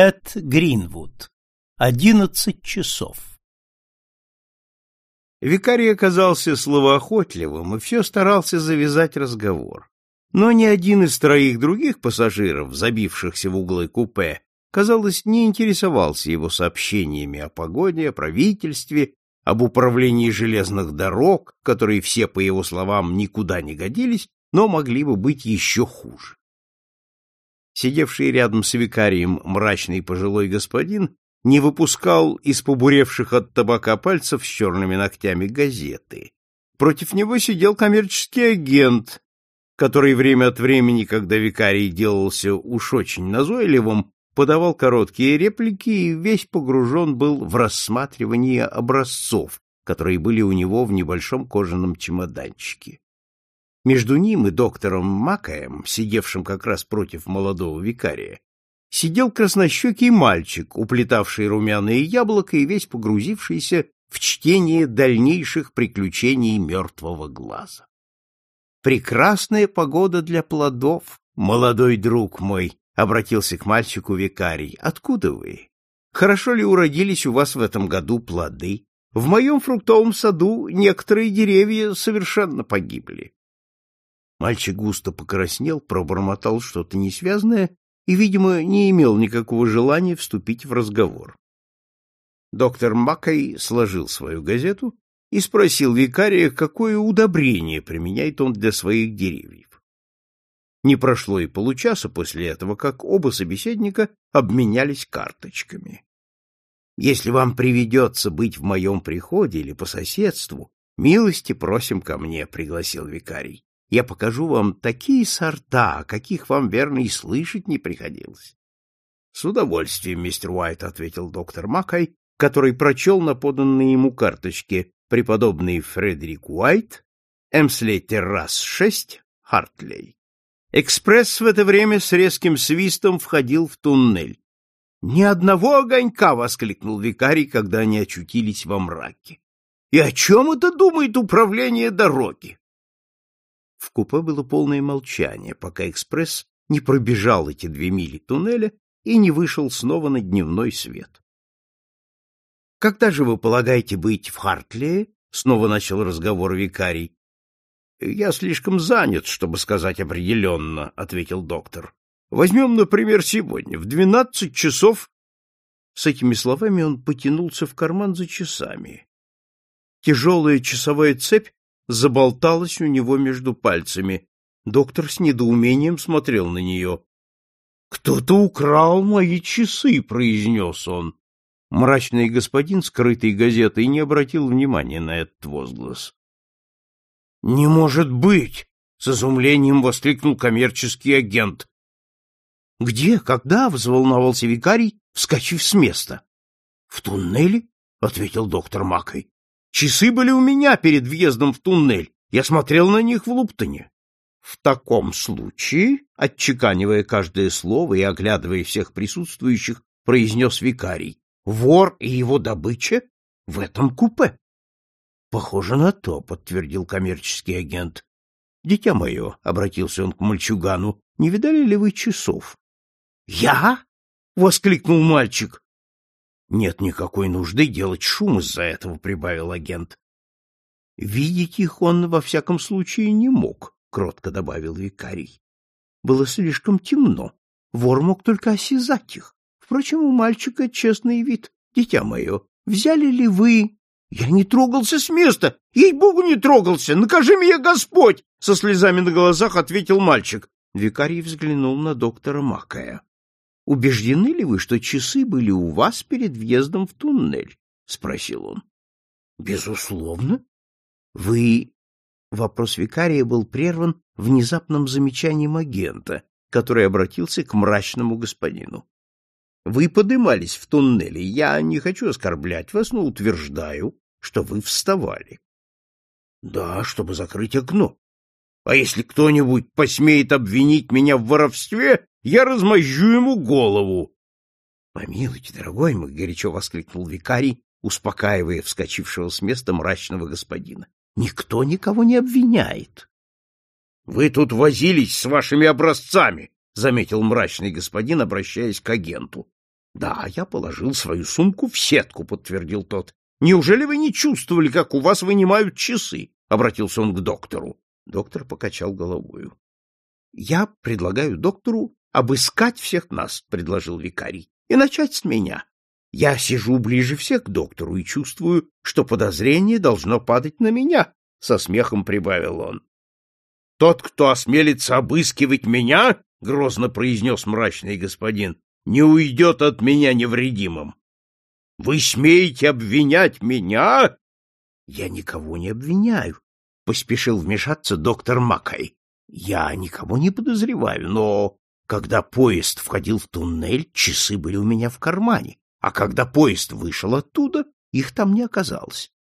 Эд Гринвуд. Одиннадцать часов. Викарий оказался словоохотливым и все старался завязать разговор. Но ни один из троих других пассажиров, забившихся в углы купе, казалось, не интересовался его сообщениями о погоде, о правительстве, об управлении железных дорог, которые все, по его словам, никуда не годились, но могли бы быть еще хуже. Сидевший рядом с викарием мрачный пожилой господин не выпускал из побуревших от табака пальцев с черными ногтями газеты. Против него сидел коммерческий агент, который время от времени, когда викарий делался уж очень назойливым, подавал короткие реплики и весь погружен был в рассматривание образцов, которые были у него в небольшом кожаном чемоданчике. Между ним и доктором Макаем, сидевшим как раз против молодого викария, сидел краснощекий мальчик, уплетавший румяное яблоко и весь погрузившийся в чтение дальнейших приключений мертвого глаза. «Прекрасная погода для плодов, молодой друг мой», — обратился к мальчику викарий. «Откуда вы? Хорошо ли уродились у вас в этом году плоды? В моем фруктовом саду некоторые деревья совершенно погибли. Мальчик густо покраснел, пробормотал что-то несвязное и, видимо, не имел никакого желания вступить в разговор. Доктор Маккей сложил свою газету и спросил викария, какое удобрение применяет он для своих деревьев. Не прошло и получаса после этого, как оба собеседника обменялись карточками. Если вам приведется быть в моем приходе или по соседству, милости просим ко мне, — пригласил викарий я покажу вам такие сорта, каких вам, верно, и слышать не приходилось. — С удовольствием, мистер Уайт, — ответил доктор Маккай, который прочел на поданной ему карточке преподобный Фредерик Уайт, Эмслей террас 6, Хартлей. Экспресс в это время с резким свистом входил в туннель. «Ни одного огонька!» — воскликнул викарий, когда они очутились во мраке. «И о чем это думает управление дороги?» В купе было полное молчание, пока экспресс не пробежал эти две мили туннеля и не вышел снова на дневной свет. — Когда же вы полагаете быть в Хартлее? — снова начал разговор викарий. — Я слишком занят, чтобы сказать определенно, — ответил доктор. — Возьмем, например, сегодня, в двенадцать часов... С этими словами он потянулся в карман за часами. Тяжелая часовая цепь заболталась у него между пальцами. Доктор с недоумением смотрел на нее. — Кто-то украл мои часы, — произнес он. Мрачный господин, скрытый газетой, не обратил внимания на этот возглас. — Не может быть! — с изумлением воскликнул коммерческий агент. — Где? Когда? — взволновался викарий, вскочив с места. — В туннеле? — ответил доктор Макой. Часы были у меня перед въездом в туннель. Я смотрел на них в Луптоне. В таком случае, отчеканивая каждое слово и оглядывая всех присутствующих, произнес викарий, вор и его добыча в этом купе. — Похоже на то, — подтвердил коммерческий агент. — Дитя мое, — обратился он к мальчугану, — не видали ли вы часов? — Я? — воскликнул мальчик. Нет никакой нужды делать шум из-за этого, прибавил агент. Видеть их он во всяком случае не мог, кротко добавил викарий. Было слишком темно. Вор мог только осязать их. Впрочем, у мальчика честный вид. Дитя мое, взяли ли вы... Я не трогался с места! Ей-богу, не трогался! Накажи меня Господь! Со слезами на глазах ответил мальчик. Викарий взглянул на доктора Макая. Убеждены ли вы, что часы были у вас перед въездом в туннель? спросил он. Безусловно. Вы Вопрос викария был прерван внезапным замечанием агента, который обратился к мрачному господину. Вы подымались в туннеле. Я не хочу оскорблять вас, но утверждаю, что вы вставали. Да, чтобы закрыть окно. А если кто-нибудь посмеет обвинить меня в воровстве, я размозжу ему голову. — Помилуйте, дорогой мой, — горячо воскликнул викарий, успокаивая вскочившего с места мрачного господина. — Никто никого не обвиняет. — Вы тут возились с вашими образцами, — заметил мрачный господин, обращаясь к агенту. — Да, я положил свою сумку в сетку, подтвердил тот. Неужели вы не чувствовали, как у вас вынимают часы? обратился он к доктору. Доктор покачал головою. Я предлагаю доктору обыскать всех нас, предложил викарий, и начать с меня. Я сижу ближе всех к доктору и чувствую, что подозрение должно падать на меня, со смехом прибавил он. Тот, кто осмелится обыскивать меня, грозно произнес мрачный господин, не уйдет от меня невредимым. Вы смеете обвинять меня? Я никого не обвиняю, поспешил вмешаться доктор Макай. Я никого не подозреваю, но когда поезд входил в туннель, часы были у меня в кармане, а когда поезд вышел оттуда, их там не оказалось.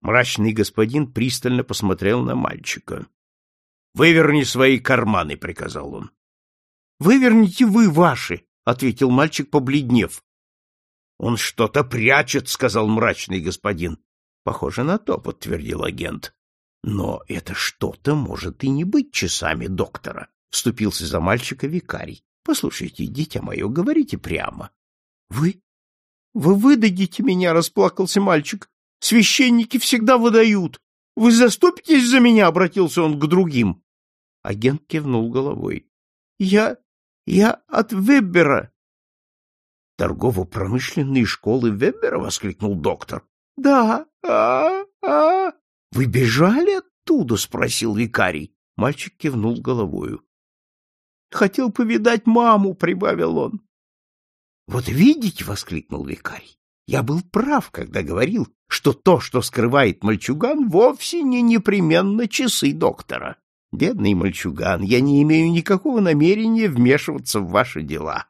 Мрачный господин пристально посмотрел на мальчика. — Выверни свои карманы, — приказал он. — Выверните вы ваши, — ответил мальчик, побледнев. — Он что-то прячет, — сказал мрачный господин. — Похоже на то, — подтвердил агент. — Но это что-то может и не быть часами доктора, — вступился за мальчика викарий. — Послушайте, дитя мое, говорите прямо. — Вы? Вы выдадите меня, — расплакался мальчик. — Священники всегда выдают. Вы заступитесь за меня, — обратился он к другим. Агент кивнул головой. — Я... я от Веббера. — Торгово-промышленные школы Веббера? — воскликнул доктор. — Да. а а — Вы бежали оттуда? — спросил викарий. Мальчик кивнул головою. — Хотел повидать маму, — прибавил он. — Вот видите, — воскликнул викарий, — я был прав, когда говорил, что то, что скрывает мальчуган, вовсе не непременно часы доктора. Бедный мальчуган, я не имею никакого намерения вмешиваться в ваши дела.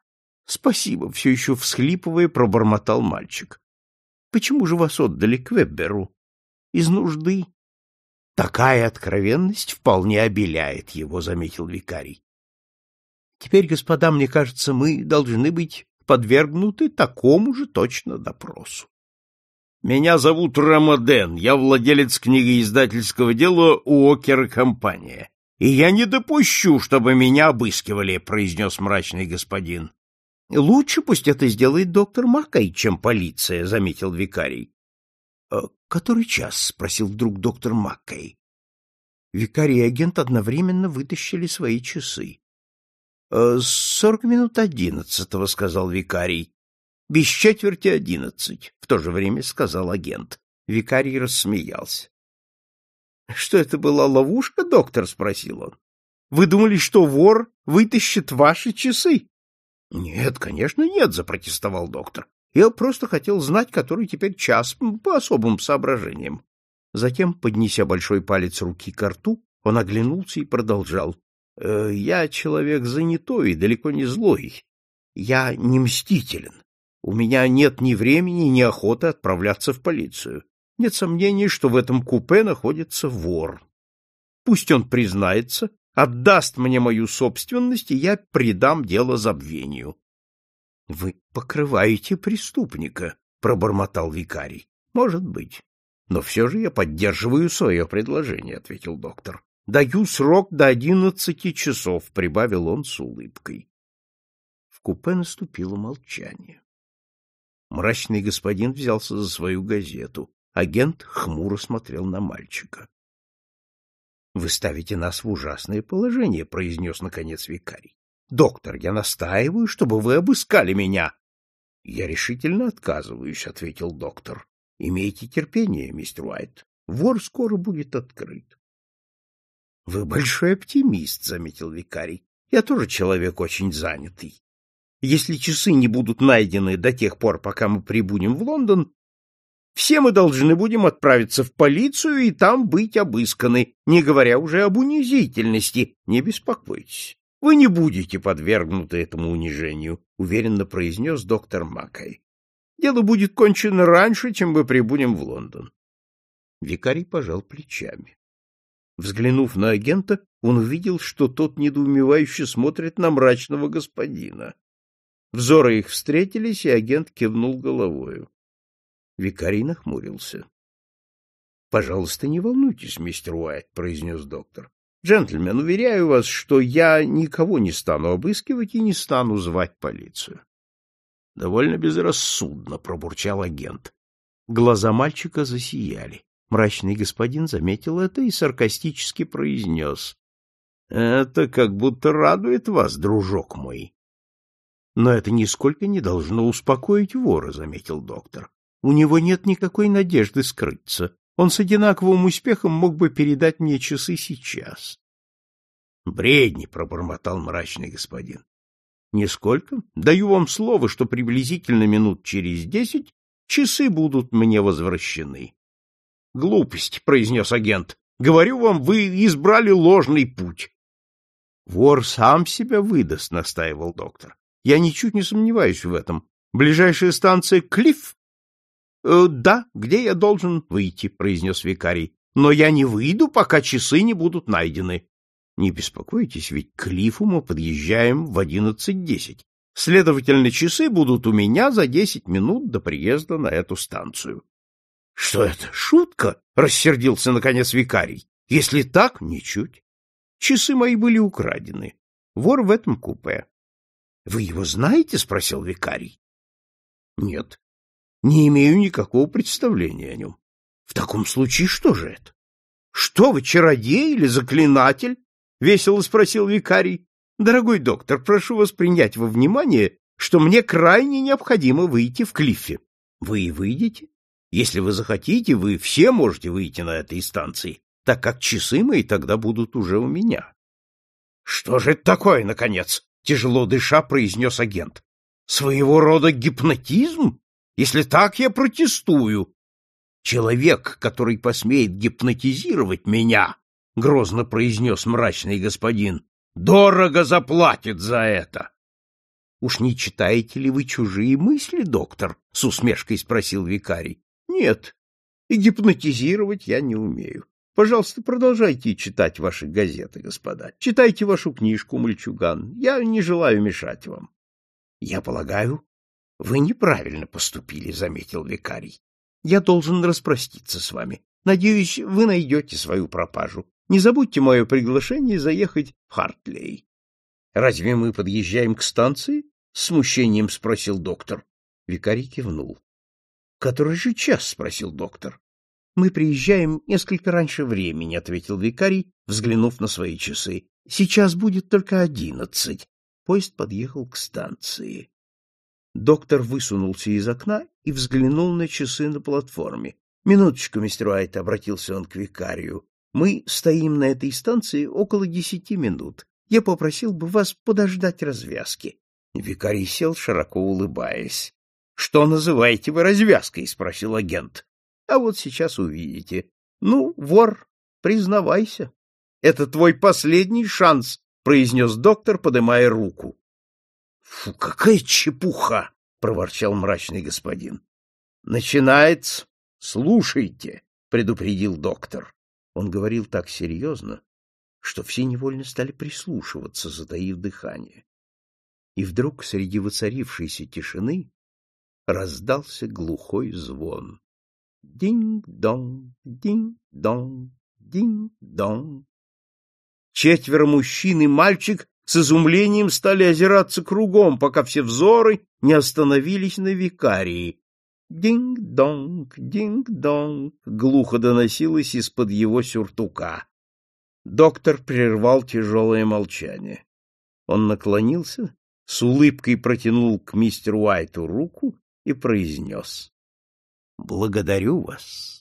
Спасибо, все еще всхлипывая, пробормотал мальчик. Почему же вас отдали к Вебберу? Из нужды. Такая откровенность вполне обеляет его, заметил викарий. Теперь, господа, мне кажется, мы должны быть подвергнуты такому же точно допросу. Меня зовут Рамаден, я владелец книгоиздательского дела Уокер компания. И я не допущу, чтобы меня обыскивали, произнес мрачный господин. Лучше пусть это сделает доктор Макай, чем полиция, заметил викарий. «Э, который час? спросил вдруг доктор Маккей. Викарий и агент одновременно вытащили свои часы. «Э, сорок минут одиннадцатого, сказал викарий. Без четверти одиннадцать, в то же время сказал агент. Викарий рассмеялся. — Что это была ловушка, доктор? — спросил он. — Вы думали, что вор вытащит ваши часы? — Нет, конечно, нет, — запротестовал доктор. Я просто хотел знать, который теперь час, по особым соображениям. Затем, поднеся большой палец руки к рту, он оглянулся и продолжал. «Э, — Я человек занятой далеко не злой. Я не мстителен. У меня нет ни времени, ни охоты отправляться в полицию. Нет сомнений, что в этом купе находится вор. Пусть он признается, отдаст мне мою собственность, и я придам дело забвению. — Вы покрываете преступника, — пробормотал викарий. — Может быть. Но все же я поддерживаю свое предложение, — ответил доктор. — Даю срок до одиннадцати часов, — прибавил он с улыбкой. В купе наступило молчание. Мрачный господин взялся за свою газету. Агент хмуро смотрел на мальчика. — Вы ставите нас в ужасное положение, — произнес, наконец, викарий. — Доктор, я настаиваю, чтобы вы обыскали меня. — Я решительно отказываюсь, — ответил доктор. — Имейте терпение, мистер Уайт. Вор скоро будет открыт. — Вы большой оптимист, — заметил викарий. — Я тоже человек очень занятый. Если часы не будут найдены до тех пор, пока мы прибудем в Лондон, все мы должны будем отправиться в полицию и там быть обысканы, не говоря уже об унизительности. Не беспокойтесь, вы не будете подвергнуты этому унижению, уверенно произнес доктор Маккай. Дело будет кончено раньше, чем мы прибудем в Лондон. Викарий пожал плечами. Взглянув на агента, он увидел, что тот недоумевающе смотрит на мрачного господина. Взоры их встретились, и агент кивнул головою. Викарий нахмурился. — Пожалуйста, не волнуйтесь, мистер Уайт, — произнес доктор. — Джентльмен, уверяю вас, что я никого не стану обыскивать и не стану звать полицию. Довольно безрассудно, пробурчал агент. Глаза мальчика засияли. Мрачный господин заметил это и саркастически произнес. — Это как будто радует вас, дружок мой. — Но это нисколько не должно успокоить вора, — заметил доктор. — У него нет никакой надежды скрыться. Он с одинаковым успехом мог бы передать мне часы сейчас. — Бредни, — пробормотал мрачный господин. — Нисколько. Даю вам слово, что приблизительно минут через десять часы будут мне возвращены. — Глупость, — произнес агент. — Говорю вам, вы избрали ложный путь. — Вор сам себя выдаст, — настаивал доктор. — Я ничуть не сомневаюсь в этом. Ближайшая станция — Клифф? «Э, — Да, где я должен выйти, — произнес викарий. — Но я не выйду, пока часы не будут найдены. — Не беспокойтесь, ведь к Клиффу мы подъезжаем в одиннадцать десять. Следовательно, часы будут у меня за десять минут до приезда на эту станцию. — Что это, шутка? — рассердился, наконец, викарий. — Если так, ничуть. Часы мои были украдены. Вор в этом купе. — Вы его знаете? — спросил викарий. — Нет. Не имею никакого представления о нем. В таком случае что же это? — Что вы, чародей или заклинатель? — весело спросил викарий. — Дорогой доктор, прошу вас принять во внимание, что мне крайне необходимо выйти в клиффе. Вы и выйдете. Если вы захотите, вы все можете выйти на этой станции, так как часы мои тогда будут уже у меня. — Что же это такое, наконец? — тяжело дыша произнес агент. — Своего рода гипнотизм? Если так, я протестую. — Человек, который посмеет гипнотизировать меня, — грозно произнес мрачный господин, — дорого заплатит за это. — Уж не читаете ли вы чужие мысли, доктор? — с усмешкой спросил викарий. Нет, и гипнотизировать я не умею. Пожалуйста, продолжайте читать ваши газеты, господа. Читайте вашу книжку, мальчуган. Я не желаю мешать вам. Я полагаю, вы неправильно поступили, заметил викарий. Я должен распроститься с вами. Надеюсь, вы найдете свою пропажу. Не забудьте мое приглашение заехать в Хартлей. Разве мы подъезжаем к станции? Смущением спросил доктор. Викарий кивнул. Который же час? спросил доктор. Мы приезжаем несколько раньше времени, ответил викарий, взглянув на свои часы. Сейчас будет только одиннадцать. Поезд подъехал к станции. Доктор высунулся из окна и взглянул на часы на платформе. Минуточку, мистер Уайт, обратился он к викарию. Мы стоим на этой станции около десяти минут. Я попросил бы вас подождать развязки. Викарий сел, широко улыбаясь. Что называете вы развязкой? спросил агент. А вот сейчас увидите. Ну, вор, признавайся. Это твой последний шанс, произнес доктор, поднимая руку. Фу, какая чепуха, проворчал мрачный господин. Начинается. Слушайте, предупредил доктор. Он говорил так серьезно, что все невольно стали прислушиваться, затаив дыхание. И вдруг среди воцарившейся тишины раздался глухой звон. Динг-донг, динг-донг, динг-донг. Четверо мужчин и мальчик с изумлением стали озираться кругом, пока все взоры не остановились на викарии. Динг-донг, динг-донг, глухо доносилось из-под его сюртука. Доктор прервал тяжелое молчание. Он наклонился, с улыбкой протянул к мистеру Уайту руку и произнес. — Благодарю вас,